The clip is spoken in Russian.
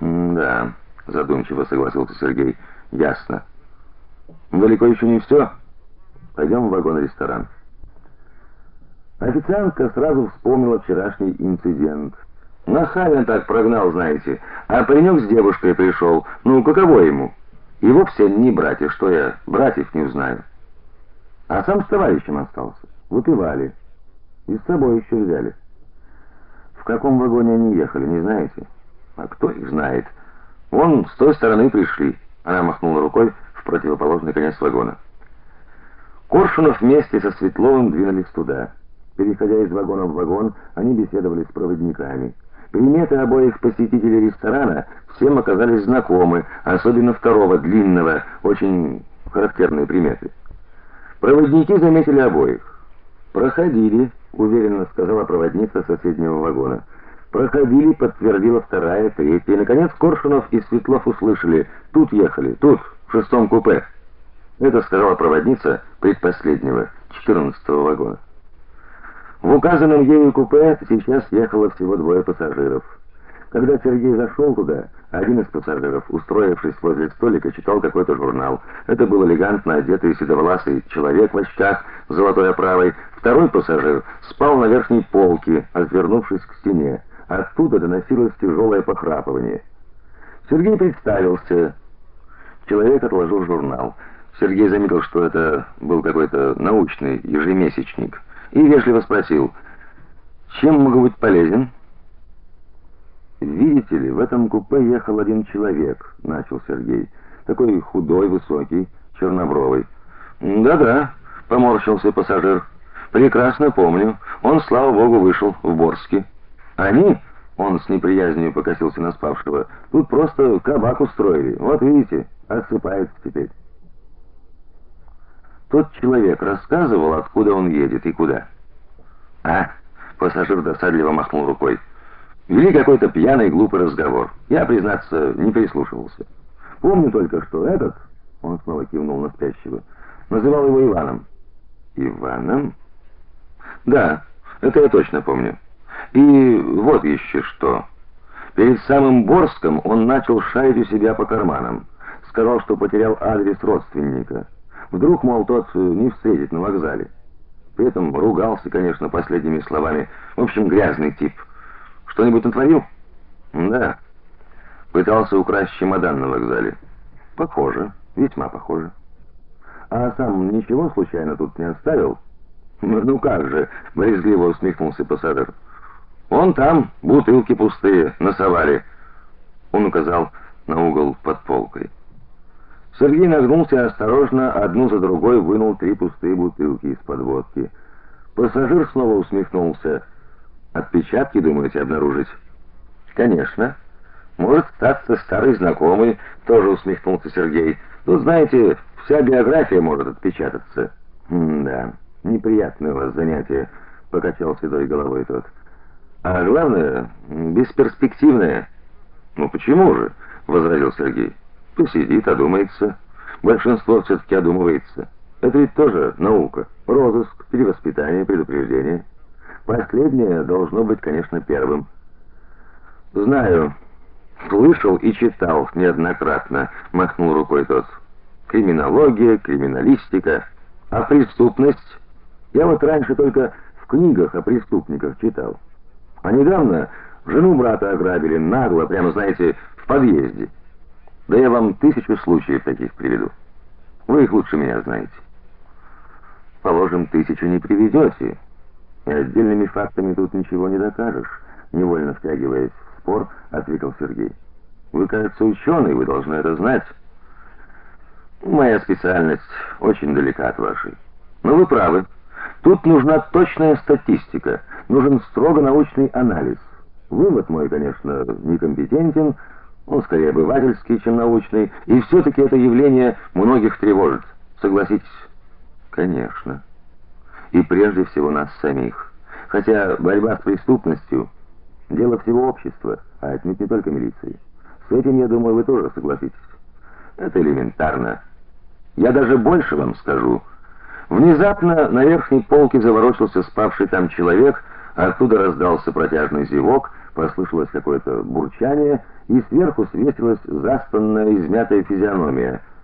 да, задумчиво согласился Сергей. Ясно. Далеко еще не все. Пойдем в вагон-ресторан. Официантка сразу вспомнила вчерашний инцидент. Нахально так прогнал, знаете. А паренек с девушкой пришел. Ну, каково ему? И вовсе не братья, что я братьев не узнаю. А сам с товарищем остался. Выпивали. И с собой еще взяли. В каком вагоне они ехали, не знаете? А кто их знает? Вон с той стороны пришли. Она махнула рукой в противоположный конец вагона. Коршунов вместе со Светловым двинулись туда. Переходя из вагона в вагон, они беседовали с проводниками. Приметы обоих посетителей ресторана всем оказались знакомы, особенно второго длинного, очень характерные приметы. Проводники заметили обоих. Проходили, уверенно сказала проводница соседнего вагона. Проходили, подтвердила вторая, третья. И наконец Коршунов и Светлов услышали: "Тут ехали, тут, в шестом купе". Это сказала проводница предпоследнего, четырнадцатого вагона. В указанном ею купе сейчас ехало всего двое пассажиров. Когда Сергей зашел туда, один из пассажиров, устроившись возле столика, читал какой-то журнал. Это был элегантно одетый седовласый человек в очках с золотой оправой. Второй пассажир спал на верхней полке, отвернувшись к стене. Оттуда доносилось тяжелое похрапывание. Сергей представился. Человек отложил журнал. Сергей заметил, что это был какой-то научный ежемесячник и вежливо спросил: "Чем могу быть полезен?" Видите ли, в этом купе ехал один человек, начал Сергей. Такой худой, высокий, чернобровый. Да-да, поморщился пассажир. Прекрасно помню. Он, слава богу, вышел в Борске. Они, он с неприязнью покосился на спавшего. Тут просто кабак устроили. Вот видите, отсыпается теперь. Тот человек рассказывал, откуда он едет и куда. А, пассажир досадливо махнул рукой. Вели какой-то пьяный глупый разговор. Я, признаться, не прислушивался. Помню только, что этот, он снова кивнул на спящего, называл его Иваном. Иваном? Да, это я точно помню. И вот еще что. Перед самым Борском он начал шарить у себя по карманам. Сказал, что потерял адрес родственника. Вдруг, мол, тот не встретит на вокзале. При этом ругался, конечно, последними словами. В общем, грязный тип. Что-нибудь натворил? Да. Пытался украсть чемодан на вокзале. Похоже, весьма похоже. А сам ничего случайно тут не оставил? Ну как же, брезгливо усмехнулся пассажир. Вон там бутылки пустые на соваре. Он указал на угол под полкой. Сергей нагнулся и осторожно одну за другой вынул три пустые бутылки из-под водки. Пассажир снова усмехнулся. Отпечатки думаете обнаружить? Конечно. Может, статься старый знакомый, тоже усмехнулся Сергей. Тут, знаете, вся биография может отпечататься. да, неприятное у вас занятие, покачал седой головой тот. А главное, бесперспективное. Ну почему же? возразил Сергей. Посидит, одумается. Большинство все таки одумывается. Это ведь тоже наука. Розыск, перевоспитание, предупреждение. Последнее должно быть, конечно, первым. Знаю, слышал и читал неоднократно, махнул рукой тот. Криминология, криминалистика, а преступность я вот раньше только в книгах о преступниках читал. А недавно жену брата ограбили нагло, прямо, знаете, в подъезде. Да я вам тысячу случаев таких приведу. Вы их лучше меня знаете. Положим, тысячу не приведете. И отдельными фактами тут ничего не докажешь, невольно втягиваясь в спор, ответил Сергей. Вы, кажется, ученый, вы должны это знать. Моя специальность очень далека от вашей. Но вы правы. Тут нужна точная статистика, нужен строго научный анализ. Вывод мой, конечно, некомпетентен, он скорее обывательский, чем научный, и все таки это явление многих тревожит. Согласитесь? Конечно. И прежде всего нас самих. Хотя борьба с преступностью дело всего общества, а отнюдь не только милиции. С этим, я думаю, вы тоже согласитесь. Это элементарно. Я даже больше вам скажу. Внезапно на верхней полке заворочился спавший там человек, оттуда раздался протяжный зевок, послышалось какое-то бурчание, и сверху свесилась заспанная, измятая физиономия.